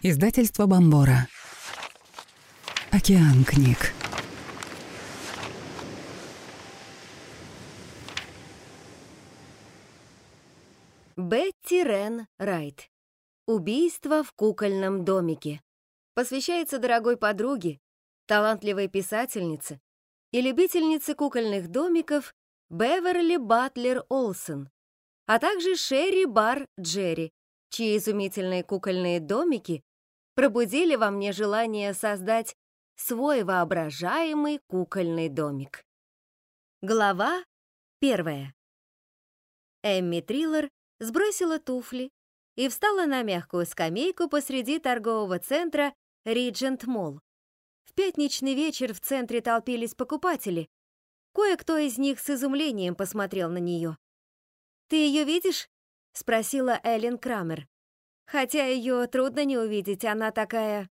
Издательство Бомбора. Океан книг. Бетти Рен Райт. Убийство в кукольном домике. Посвящается дорогой подруге, талантливой писательнице и любительнице кукольных домиков Беверли Батлер Олсен, а также Шерри Бар Джерри, чьи изумительные кукольные домики пробудили во мне желание создать свой воображаемый кукольный домик. Глава первая. Эмми Триллер сбросила туфли и встала на мягкую скамейку посреди торгового центра Риджент Молл. В пятничный вечер в центре толпились покупатели. Кое-кто из них с изумлением посмотрел на нее. «Ты ее видишь?» — спросила Эллен Крамер. Хотя ее трудно не увидеть, она такая...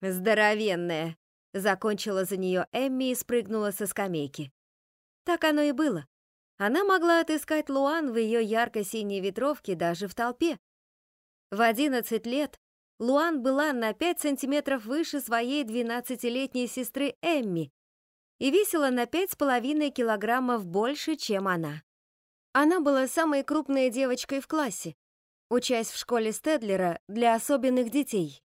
здоровенная. Закончила за нее Эмми и спрыгнула со скамейки. Так оно и было. Она могла отыскать Луан в ее ярко-синей ветровке даже в толпе. В 11 лет Луан была на 5 сантиметров выше своей 12-летней сестры Эмми и весила на 5,5 килограммов больше, чем она. Она была самой крупной девочкой в классе, учась в школе Стедлера для особенных детей.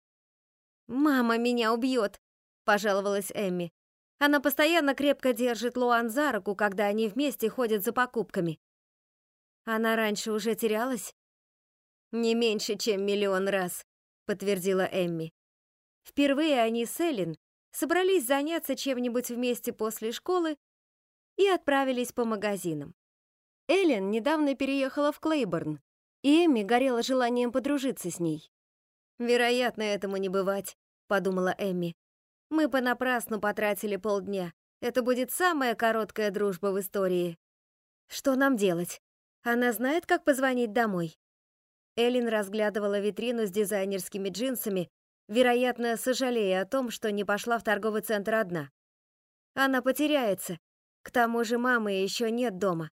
«Мама меня убьет», — пожаловалась Эмми. Она постоянно крепко держит Луан за руку, когда они вместе ходят за покупками. Она раньше уже терялась? Не меньше, чем миллион раз, подтвердила Эмми. Впервые они с Эллен собрались заняться чем-нибудь вместе после школы и отправились по магазинам. Эллен недавно переехала в Клейборн, и Эмми горела желанием подружиться с ней. «Вероятно, этому не бывать», — подумала Эмми. «Мы понапрасну потратили полдня. Это будет самая короткая дружба в истории. Что нам делать? Она знает, как позвонить домой?» Эллен разглядывала витрину с дизайнерскими джинсами, вероятно, сожалея о том, что не пошла в торговый центр одна. Она потеряется. К тому же мамы еще нет дома.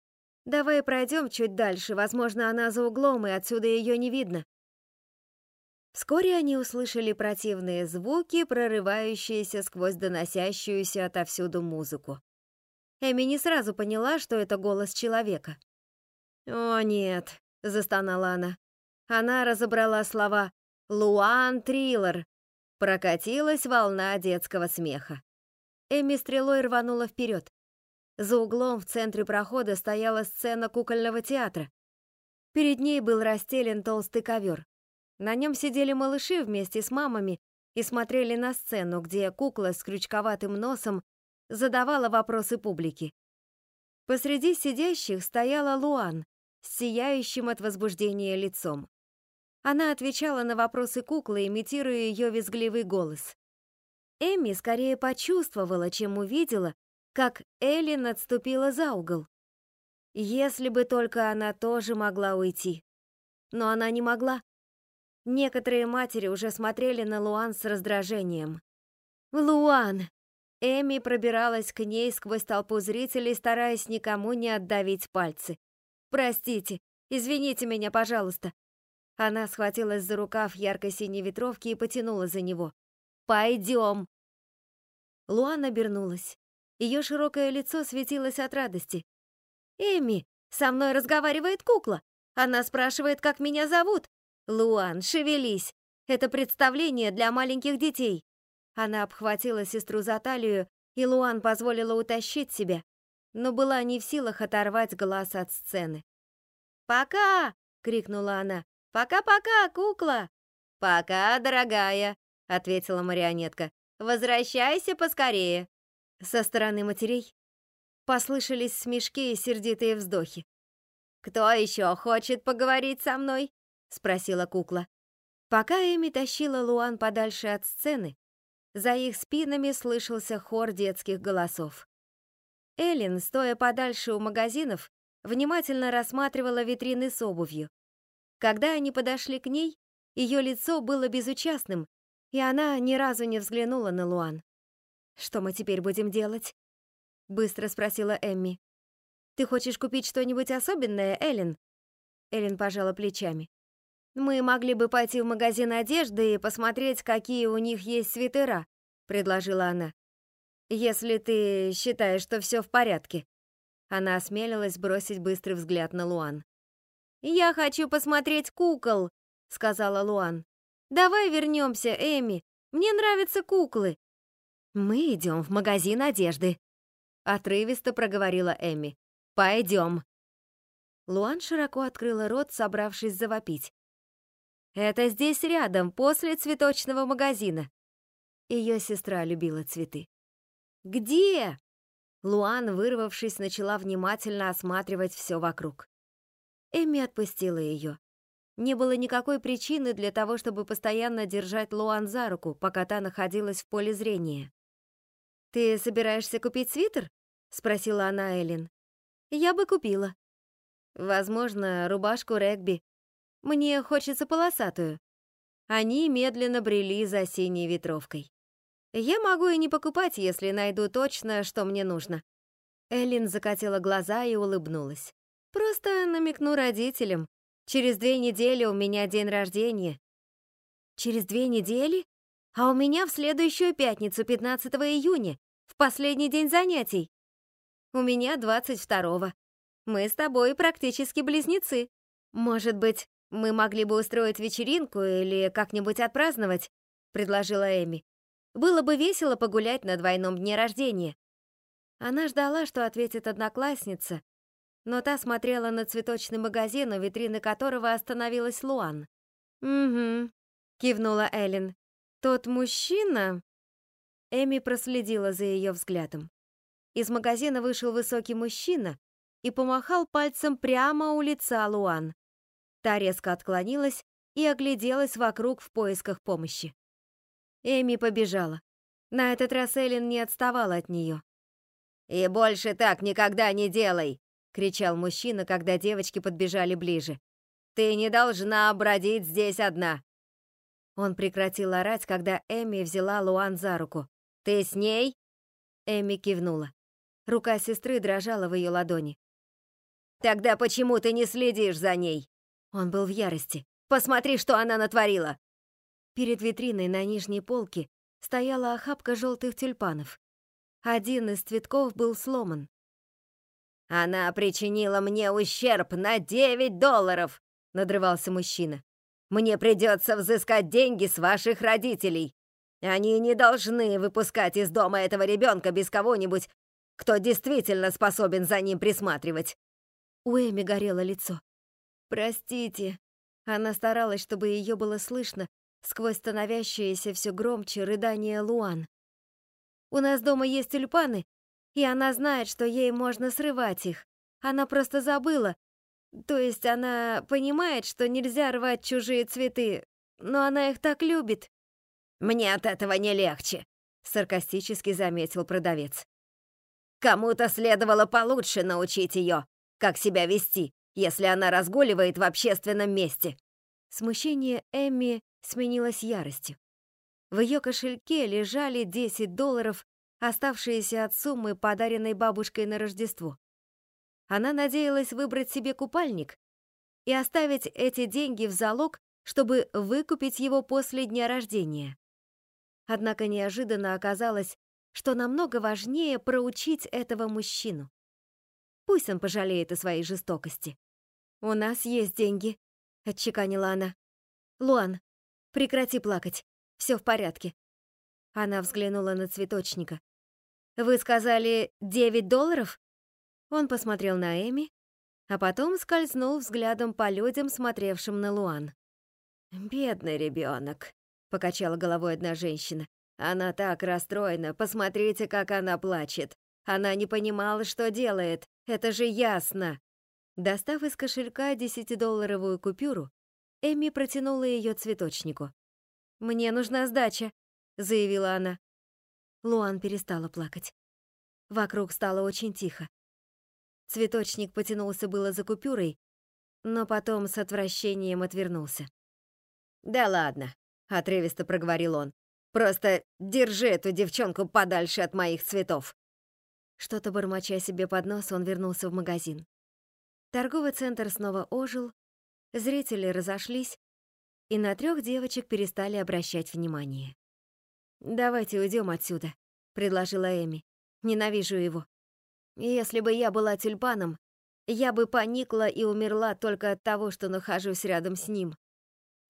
Давай пройдем чуть дальше, возможно, она за углом, и отсюда ее не видно. Вскоре они услышали противные звуки, прорывающиеся сквозь доносящуюся отовсюду музыку. Эми не сразу поняла, что это голос человека. «О, нет», — застонала она. Она разобрала слова «Луан Триллер». Прокатилась волна детского смеха. Эми стрелой рванула вперед. За углом в центре прохода стояла сцена кукольного театра. Перед ней был расстелен толстый ковер. На нем сидели малыши вместе с мамами и смотрели на сцену, где кукла с крючковатым носом задавала вопросы публике. Посреди сидящих стояла Луан с сияющим от возбуждения лицом. Она отвечала на вопросы куклы, имитируя ее визгливый голос. Эми скорее почувствовала, чем увидела, как Эллен отступила за угол. Если бы только она тоже могла уйти. Но она не могла. Некоторые матери уже смотрели на Луан с раздражением. «Луан!» Эми пробиралась к ней сквозь толпу зрителей, стараясь никому не отдавить пальцы. «Простите, извините меня, пожалуйста». Она схватилась за рукав ярко-синей ветровки и потянула за него. «Пойдем!» Луан обернулась. Ее широкое лицо светилось от радости. «Эми, со мной разговаривает кукла. Она спрашивает, как меня зовут. Луан, шевелись. Это представление для маленьких детей». Она обхватила сестру за талию, и Луан позволила утащить себя, но была не в силах оторвать глаз от сцены. «Пока!» — крикнула она. «Пока-пока, кукла!» «Пока, дорогая!» — ответила марионетка. «Возвращайся поскорее!» Со стороны матерей послышались смешки и сердитые вздохи. «Кто еще хочет поговорить со мной?» — спросила кукла. Пока Эми тащила Луан подальше от сцены, за их спинами слышался хор детских голосов. Эллен, стоя подальше у магазинов, внимательно рассматривала витрины с обувью. Когда они подошли к ней, ее лицо было безучастным, и она ни разу не взглянула на Луан. «Что мы теперь будем делать?» — быстро спросила Эмми. «Ты хочешь купить что-нибудь особенное, Эллен?» Эллен пожала плечами. Мы могли бы пойти в магазин одежды и посмотреть, какие у них есть свитера, предложила она. Если ты считаешь, что все в порядке. Она осмелилась бросить быстрый взгляд на Луан. «Я хочу посмотреть кукол», — сказала Луан. «Давай вернемся, Эми. Мне нравятся куклы». «Мы идем в магазин одежды», — отрывисто проговорила Эми. «Пойдем». Луан широко открыла рот, собравшись завопить. «Это здесь рядом, после цветочного магазина». Ее сестра любила цветы. «Где?» Луан, вырвавшись, начала внимательно осматривать все вокруг. Эми отпустила ее. Не было никакой причины для того, чтобы постоянно держать Луан за руку, пока та находилась в поле зрения. «Ты собираешься купить свитер?» — спросила она Эллен. «Я бы купила. Возможно, рубашку регби. Мне хочется полосатую». Они медленно брели за синей ветровкой. Я могу и не покупать, если найду точно, что мне нужно. Эллин закатила глаза и улыбнулась. Просто намекну родителям. Через две недели у меня день рождения. Через две недели? А у меня в следующую пятницу, 15 июня, в последний день занятий. У меня 22-го. Мы с тобой практически близнецы. Может быть, мы могли бы устроить вечеринку или как-нибудь отпраздновать, предложила Эми. Было бы весело погулять на двойном дне рождения. Она ждала, что ответит одноклассница, но та смотрела на цветочный магазин, у витрины которого остановилась Луан. «Угу», — кивнула Эллен. «Тот мужчина...» Эми проследила за ее взглядом. Из магазина вышел высокий мужчина и помахал пальцем прямо у лица Луан. Та резко отклонилась и огляделась вокруг в поисках помощи. Эми побежала. На этот раз Эллен не отставала от нее. «И больше так никогда не делай!» — кричал мужчина, когда девочки подбежали ближе. «Ты не должна бродить здесь одна!» Он прекратил орать, когда Эми взяла Луан за руку. «Ты с ней?» Эми кивнула. Рука сестры дрожала в ее ладони. «Тогда почему ты не следишь за ней?» Он был в ярости. «Посмотри, что она натворила!» Перед витриной на нижней полке стояла охапка желтых тюльпанов. Один из цветков был сломан. «Она причинила мне ущерб на 9 долларов!» — надрывался мужчина. «Мне придется взыскать деньги с ваших родителей. Они не должны выпускать из дома этого ребенка без кого-нибудь, кто действительно способен за ним присматривать». У Эми горело лицо. «Простите». Она старалась, чтобы ее было слышно, сквозь становящееся все громче рыдание Луан. «У нас дома есть тюльпаны, и она знает, что ей можно срывать их. Она просто забыла. То есть она понимает, что нельзя рвать чужие цветы, но она их так любит». «Мне от этого не легче», — саркастически заметил продавец. «Кому-то следовало получше научить ее, как себя вести, если она разгуливает в общественном месте». Смущение Эмми сменилась яростью. В ее кошельке лежали 10 долларов, оставшиеся от суммы, подаренной бабушкой на Рождество. Она надеялась выбрать себе купальник и оставить эти деньги в залог, чтобы выкупить его после дня рождения. Однако неожиданно оказалось, что намного важнее проучить этого мужчину. Пусть он пожалеет о своей жестокости. «У нас есть деньги», — отчеканила она. «Луан, Прекрати плакать. Все в порядке. Она взглянула на цветочника. Вы сказали девять долларов? Он посмотрел на Эми, а потом скользнул взглядом по людям, смотревшим на Луан. Бедный ребенок, покачала головой одна женщина. Она так расстроена, посмотрите, как она плачет. Она не понимала, что делает. Это же ясно. Достав из кошелька десятидолларовую купюру, Эми протянула ее цветочнику. «Мне нужна сдача», — заявила она. Луан перестала плакать. Вокруг стало очень тихо. Цветочник потянулся было за купюрой, но потом с отвращением отвернулся. «Да ладно», — отрывисто проговорил он. «Просто держи эту девчонку подальше от моих цветов». Что-то бормоча себе под нос, он вернулся в магазин. Торговый центр снова ожил, Зрители разошлись, и на трех девочек перестали обращать внимание. «Давайте уйдем отсюда», — предложила Эми. «Ненавижу его. Если бы я была тюльпаном, я бы поникла и умерла только от того, что нахожусь рядом с ним».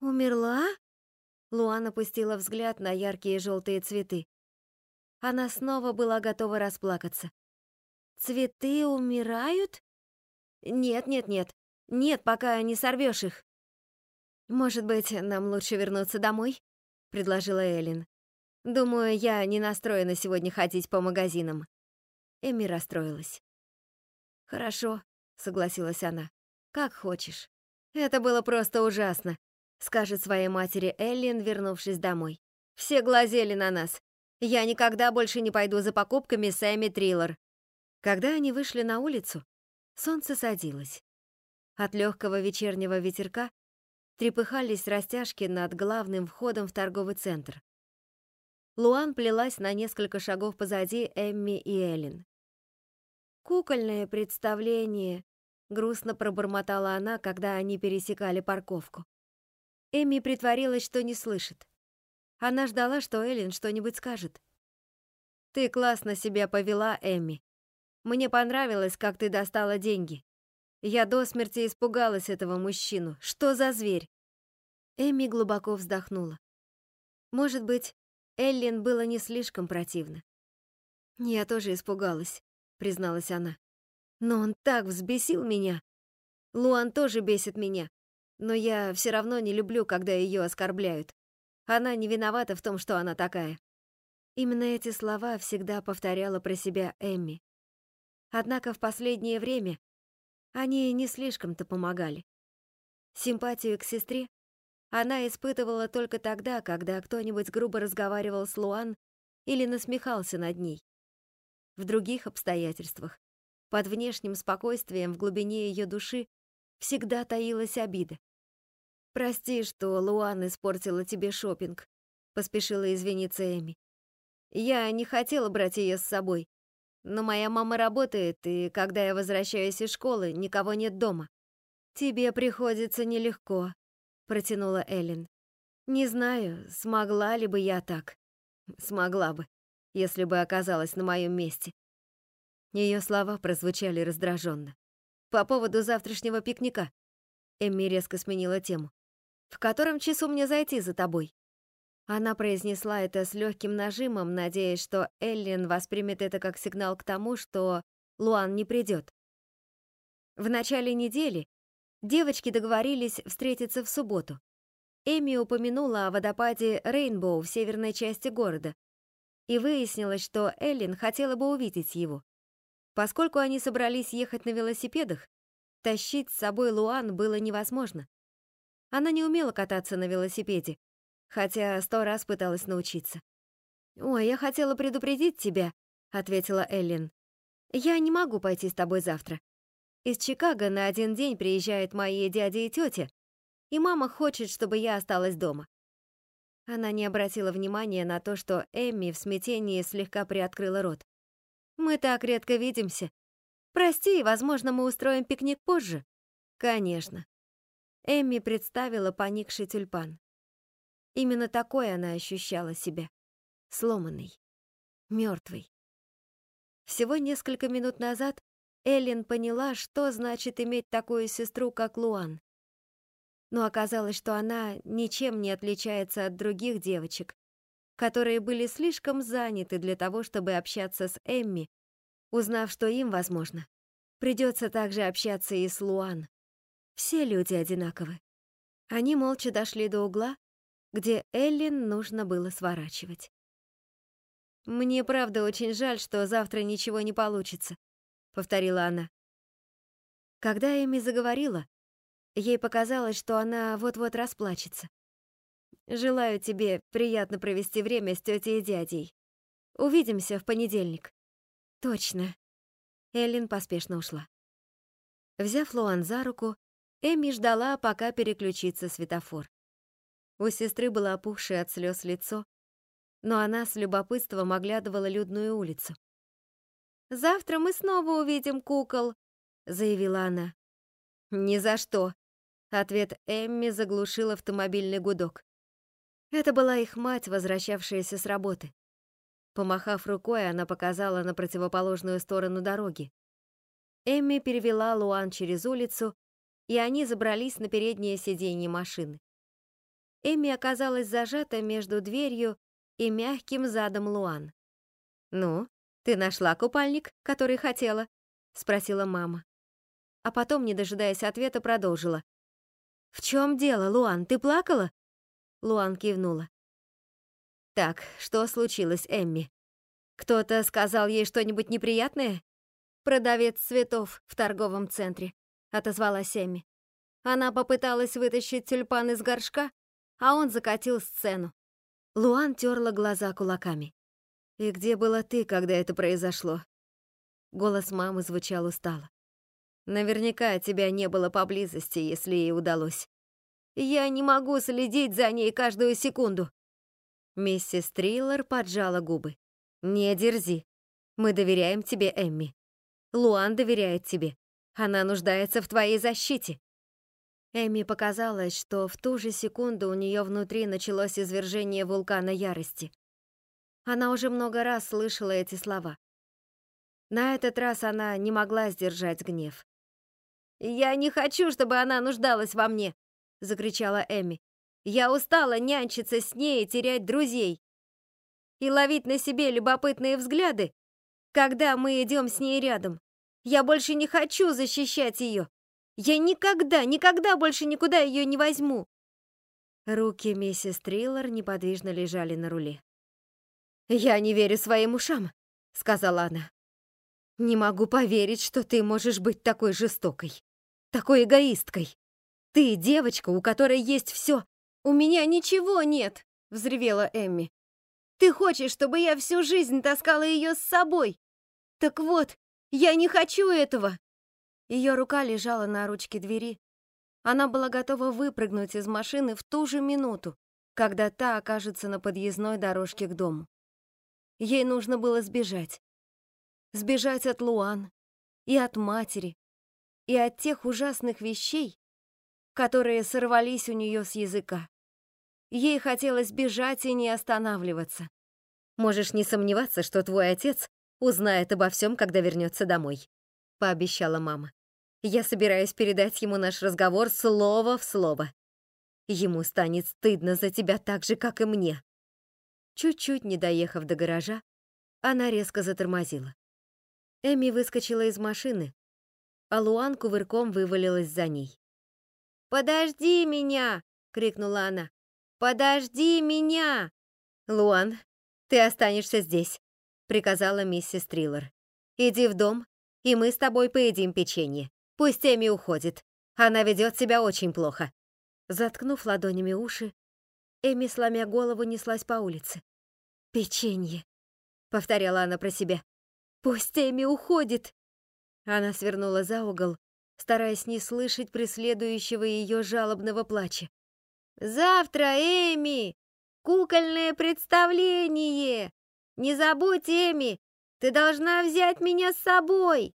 «Умерла?» Луан опустила взгляд на яркие желтые цветы. Она снова была готова расплакаться. «Цветы умирают?» «Нет, нет, нет. Нет, пока не сорвешь их». «Может быть, нам лучше вернуться домой?» — предложила Эллен. «Думаю, я не настроена сегодня ходить по магазинам». Эми расстроилась. «Хорошо», — согласилась она. «Как хочешь». «Это было просто ужасно», — скажет своей матери Эллен, вернувшись домой. «Все глазели на нас. Я никогда больше не пойду за покупками с Эми Триллер». Когда они вышли на улицу, солнце садилось. От легкого вечернего ветерка трепыхались растяжки над главным входом в торговый центр. Луан плелась на несколько шагов позади Эмми и Эллен. «Кукольное представление», — грустно пробормотала она, когда они пересекали парковку. Эмми притворилась, что не слышит. Она ждала, что Эллен что-нибудь скажет. «Ты классно себя повела, Эмми. Мне понравилось, как ты достала деньги. Я до смерти испугалась этого мужчину. Что за зверь?» Эми глубоко вздохнула. Может быть, Эллен было не слишком противно. «Я тоже испугалась», — призналась она. «Но он так взбесил меня. Луан тоже бесит меня, но я все равно не люблю, когда ее оскорбляют. Она не виновата в том, что она такая». Именно эти слова всегда повторяла про себя Эмми. Однако в последнее время они не слишком-то помогали. Симпатию к сестре она испытывала только тогда, когда кто-нибудь грубо разговаривал с Луан или насмехался над ней. В других обстоятельствах, под внешним спокойствием в глубине ее души, всегда таилась обида. «Прости, что Луан испортила тебе шопинг, поспешила извиниться Эми. «Я не хотела брать ее с собой, но моя мама работает, и когда я возвращаюсь из школы, никого нет дома. Тебе приходится нелегко, протянула Эллен. Не знаю, смогла ли бы я так. Смогла бы, если бы оказалась на моем месте. Ее слова прозвучали раздраженно. По поводу завтрашнего пикника. Эмми резко сменила тему. В котором часу мне зайти за тобой? Она произнесла это с легким нажимом, надеясь, что Эллен воспримет это как сигнал к тому, что Луан не придет. В начале недели девочки договорились встретиться в субботу. Эми упомянула о водопаде Рейнбоу в северной части города, и выяснилось, что Эллен хотела бы увидеть его. Поскольку они собрались ехать на велосипедах, тащить с собой Луан было невозможно. Она не умела кататься на велосипеде, хотя сто раз пыталась научиться. «Ой, я хотела предупредить тебя», — ответила Эллен. «Я не могу пойти с тобой завтра. Из Чикаго на один день приезжают мои дядя и тетя, и мама хочет, чтобы я осталась дома». Она не обратила внимания на то, что Эмми в смятении слегка приоткрыла рот. «Мы так редко видимся. Прости, возможно, мы устроим пикник позже». «Конечно». Эмми представила поникший тюльпан. Именно такой она ощущала себя. Сломанной. мертвой. Всего несколько минут назад Эллен поняла, что значит иметь такую сестру, как Луан. Но оказалось, что она ничем не отличается от других девочек, которые были слишком заняты для того, чтобы общаться с Эмми, узнав, что им, возможно, придется также общаться и с Луан. Все люди одинаковы. Они молча дошли до угла, где Эллен нужно было сворачивать. «Мне правда очень жаль, что завтра ничего не получится», — повторила она. Когда Эми заговорила, ей показалось, что она вот-вот расплачется. «Желаю тебе приятно провести время с тетей и дядей. Увидимся в понедельник». «Точно». Эллен поспешно ушла. Взяв Луан за руку, Эми ждала, пока переключится светофор. У сестры было опухшее от слез лицо, но она с любопытством оглядывала людную улицу. «Завтра мы снова увидим кукол», — заявила она. «Ни за что», Ответ Эмми заглушил автомобильный гудок. Это была их мать, возвращавшаяся с работы. Помахав рукой, она показала на противоположную сторону дороги. Эмми перевела Луан через улицу, и они забрались на переднее сиденье машины. Эмми оказалась зажата между дверью и мягким задом Луан. «Ну, ты нашла купальник, который хотела?» — спросила мама. А потом, не дожидаясь ответа, продолжила. «В чем дело, Луан, ты плакала?» Луан кивнула. «Так, что случилось, Эмми? Кто-то сказал ей что-нибудь неприятное?» «Продавец цветов в торговом центре», — отозвалась Эмми. Она попыталась вытащить тюльпан из горшка, а он закатил сцену. Луан терла глаза кулаками. «И где была ты, когда это произошло?» Голос мамы звучал устало. «Наверняка тебя не было поблизости, если ей удалось. Я не могу следить за ней каждую секунду». Миссис Триллер поджала губы. «Не дерзи. Мы доверяем тебе, Эмми. Луан доверяет тебе. Она нуждается в твоей защите». Эми показалось, что в ту же секунду у нее внутри началось извержение вулкана ярости. Она уже много раз слышала эти слова. На этот раз она не могла сдержать гнев. «Я не хочу, чтобы она нуждалась во мне!» — закричала Эми. «Я устала нянчиться с ней и терять друзей. И ловить на себе любопытные взгляды, когда мы идем с ней рядом. Я больше не хочу защищать ее. Я никогда, никогда больше никуда ее не возьму!» Руки миссис Триллер неподвижно лежали на руле. «Я не верю своим ушам», — сказала она. «Не могу поверить, что ты можешь быть такой жестокой, такой эгоисткой. Ты девочка, у которой есть все. У меня ничего нет», — взревела Эмми. «Ты хочешь, чтобы я всю жизнь таскала ее с собой? Так вот, я не хочу этого!» Ее рука лежала на ручке двери. Она была готова выпрыгнуть из машины в ту же минуту, когда та окажется на подъездной дорожке к дому. Ей нужно было сбежать. Сбежать от Луан и от матери, и от тех ужасных вещей, которые сорвались у нее с языка. Ей хотелось бежать и не останавливаться. Можешь не сомневаться, что твой отец узнает обо всем, когда вернется домой, пообещала мама. Я собираюсь передать ему наш разговор слово в слово. Ему станет стыдно за тебя так же, как и мне. Чуть-чуть не доехав до гаража, она резко затормозила. Эми выскочила из машины, а Луан кувырком вывалилась за ней. «Подожди меня!» — крикнула она. «Подожди меня!» «Луан, ты останешься здесь», — приказала миссис Триллер. «Иди в дом, и мы с тобой поедим печенье. Пусть Эми уходит. Она ведет себя очень плохо». Заткнув ладонями уши, Эми, сломя голову, неслась по улице. «Печенье», — повторяла она про себя. «Пусть Эми уходит!» Она свернула за угол, стараясь не слышать преследующего ее жалобного плача. «Завтра, Эми! Кукольное представление! Не забудь, Эми, ты должна взять меня с собой!»